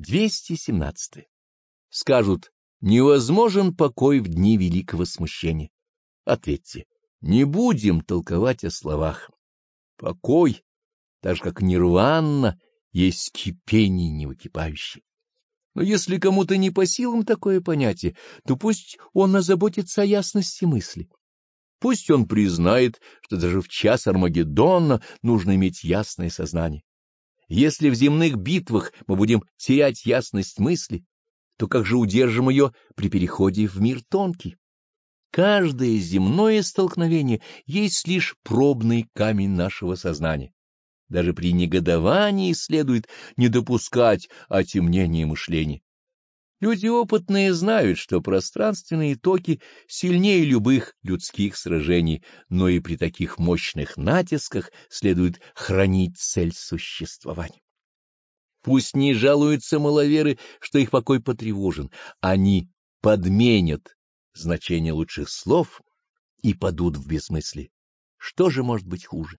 217. Скажут, невозможен покой в дни великого смущения. Ответьте, не будем толковать о словах. Покой, так же как нирванна, есть кипение невыкипающее. Но если кому-то не по силам такое понятие, то пусть он озаботится о ясности мысли. Пусть он признает, что даже в час Армагеддона нужно иметь ясное сознание. Если в земных битвах мы будем терять ясность мысли, то как же удержим ее при переходе в мир тонкий? Каждое земное столкновение есть лишь пробный камень нашего сознания. Даже при негодовании следует не допускать отемнения мышления. Люди опытные знают, что пространственные токи сильнее любых людских сражений, но и при таких мощных натисках следует хранить цель существования. Пусть не жалуются маловеры, что их покой потревожен, они подменят значение лучших слов и падут в бессмыслие. Что же может быть хуже?